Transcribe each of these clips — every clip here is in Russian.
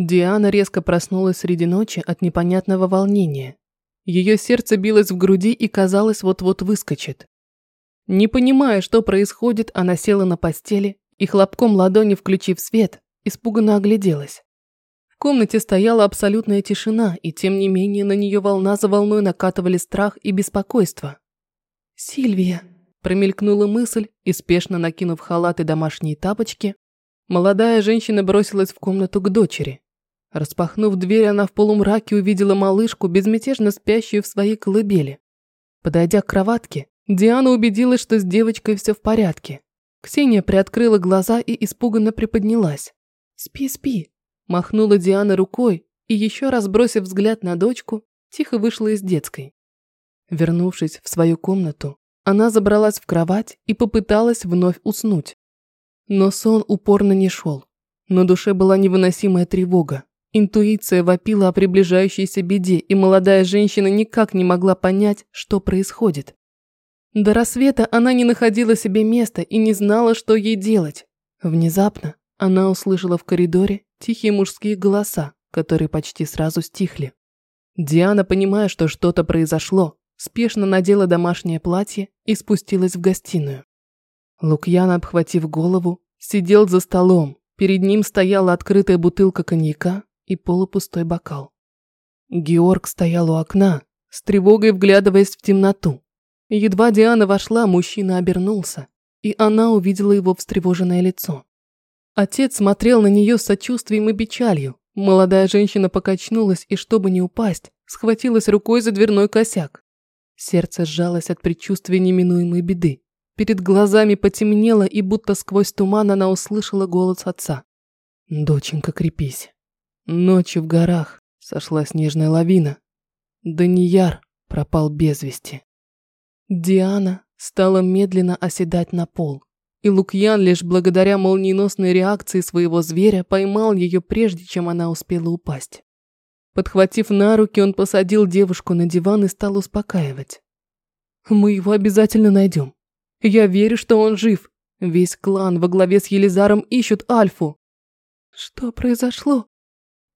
Диана резко проснулась среди ночи от непонятного волнения. Ее сердце билось в груди и казалось вот-вот выскочит. Не понимая, что происходит, она села на постели и хлопком ладони, включив свет, испуганно огляделась. В комнате стояла абсолютная тишина, и тем не менее на нее волна за волной накатывали страх и беспокойство. «Сильвия», – промелькнула мысль, и спешно накинув халат и домашние тапочки, молодая женщина бросилась в комнату к дочери. Распахнув дверь, она в полумраке увидела малышку, безмятежно спящую в своей колыбели. Подойдя к кроватке, Диана убедилась, что с девочкой все в порядке. Ксения приоткрыла глаза и испуганно приподнялась. «Спи, спи», – махнула Диана рукой и, еще раз бросив взгляд на дочку, тихо вышла из детской. Вернувшись в свою комнату, она забралась в кровать и попыталась вновь уснуть. Но сон упорно не шел. На душе была невыносимая тревога. Интуиция вопила о приближающейся беде, и молодая женщина никак не могла понять, что происходит. До рассвета она не находила себе места и не знала, что ей делать. Внезапно она услышала в коридоре тихие мужские голоса, которые почти сразу стихли. Диана, понимая, что что-то произошло, спешно надела домашнее платье и спустилась в гостиную. Лукьян, обхватив голову, сидел за столом. Перед ним стояла открытая бутылка коньяка и полупустой бокал. Георг стоял у окна, с тревогой вглядываясь в темноту. Едва Диана вошла, мужчина обернулся, и она увидела его встревоженное лицо. Отец смотрел на нее с сочувствием и печалью. Молодая женщина покачнулась и, чтобы не упасть, схватилась рукой за дверной косяк. Сердце сжалось от предчувствия неминуемой беды. Перед глазами потемнело, и будто сквозь туман она услышала голос отца. «Доченька, крепись. Ночью в горах сошла снежная лавина. Данияр пропал без вести». Диана стала медленно оседать на пол, и Лукьян лишь благодаря молниеносной реакции своего зверя поймал ее прежде, чем она успела упасть. Подхватив на руки, он посадил девушку на диван и стал успокаивать. «Мы его обязательно найдем. Я верю, что он жив. Весь клан во главе с Елизаром ищут Альфу». «Что произошло?»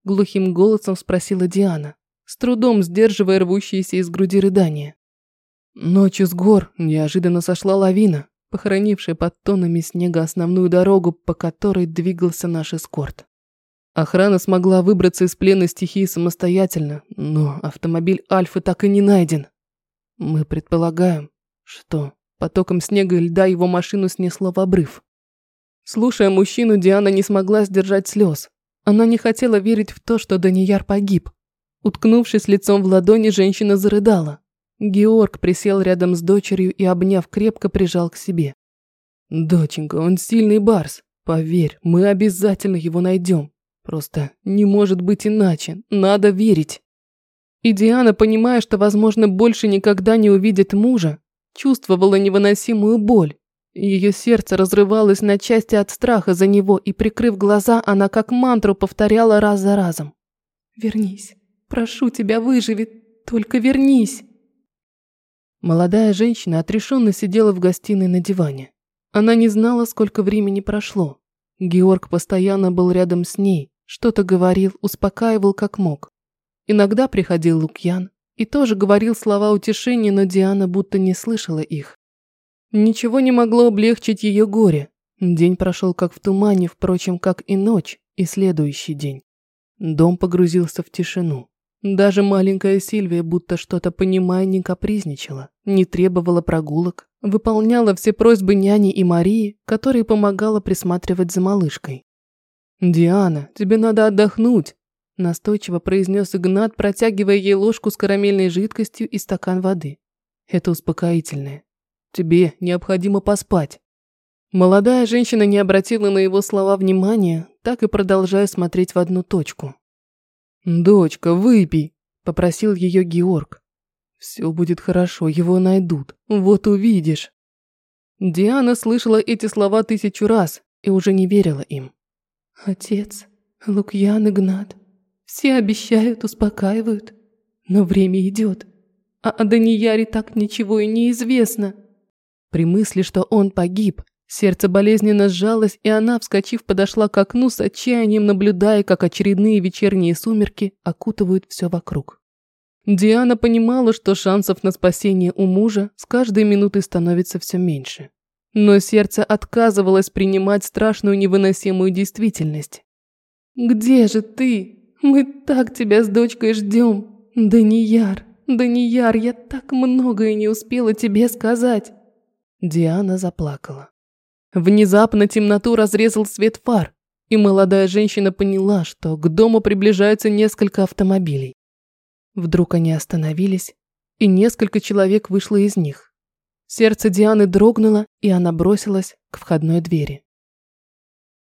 Глухим голосом спросила Диана, с трудом сдерживая рвущиеся из груди рыдания. Ночью с гор неожиданно сошла лавина, похоронившая под тонами снега основную дорогу, по которой двигался наш эскорт. Охрана смогла выбраться из плена стихии самостоятельно, но автомобиль Альфы так и не найден. Мы предполагаем, что потоком снега и льда его машину снесло в обрыв. Слушая мужчину, Диана не смогла сдержать слез. Она не хотела верить в то, что Данияр погиб. Уткнувшись лицом в ладони, женщина зарыдала. Георг присел рядом с дочерью и, обняв, крепко прижал к себе. «Доченька, он сильный барс. Поверь, мы обязательно его найдем. Просто не может быть иначе. Надо верить. И Диана, понимая, что, возможно, больше никогда не увидит мужа, чувствовала невыносимую боль. Ее сердце разрывалось на части от страха за него, и, прикрыв глаза, она как мантру повторяла раз за разом. «Вернись. Прошу тебя, выживи. Только вернись». Молодая женщина отрешенно сидела в гостиной на диване. Она не знала, сколько времени прошло. Георг постоянно был рядом с ней, что-то говорил, успокаивал как мог. Иногда приходил Лукьян и тоже говорил слова утешения, но Диана будто не слышала их. Ничего не могло облегчить ее горе. День прошел как в тумане, впрочем, как и ночь, и следующий день. Дом погрузился в тишину. Даже маленькая Сильвия, будто что-то понимая, не капризничала, не требовала прогулок, выполняла все просьбы няни и Марии, которой помогала присматривать за малышкой. «Диана, тебе надо отдохнуть», – настойчиво произнес Игнат, протягивая ей ложку с карамельной жидкостью и стакан воды. «Это успокоительное. Тебе необходимо поспать». Молодая женщина не обратила на его слова внимания, так и продолжая смотреть в одну точку. «Дочка, выпей», – попросил ее Георг. «Все будет хорошо, его найдут. Вот увидишь». Диана слышала эти слова тысячу раз и уже не верила им. Отец, Лукьян, Игнат. Все обещают, успокаивают. Но время идет. А о Данияре так ничего и не известно. При мысли, что он погиб, Сердце болезненно сжалось, и она, вскочив, подошла к окну с отчаянием, наблюдая, как очередные вечерние сумерки окутывают все вокруг. Диана понимала, что шансов на спасение у мужа с каждой минутой становится все меньше. Но сердце отказывалось принимать страшную невыносимую действительность. «Где же ты? Мы так тебя с дочкой ждем. Данияр, Данияр, я так многое не успела тебе сказать». Диана заплакала. Внезапно темноту разрезал свет фар, и молодая женщина поняла, что к дому приближаются несколько автомобилей. Вдруг они остановились, и несколько человек вышло из них. Сердце Дианы дрогнуло, и она бросилась к входной двери.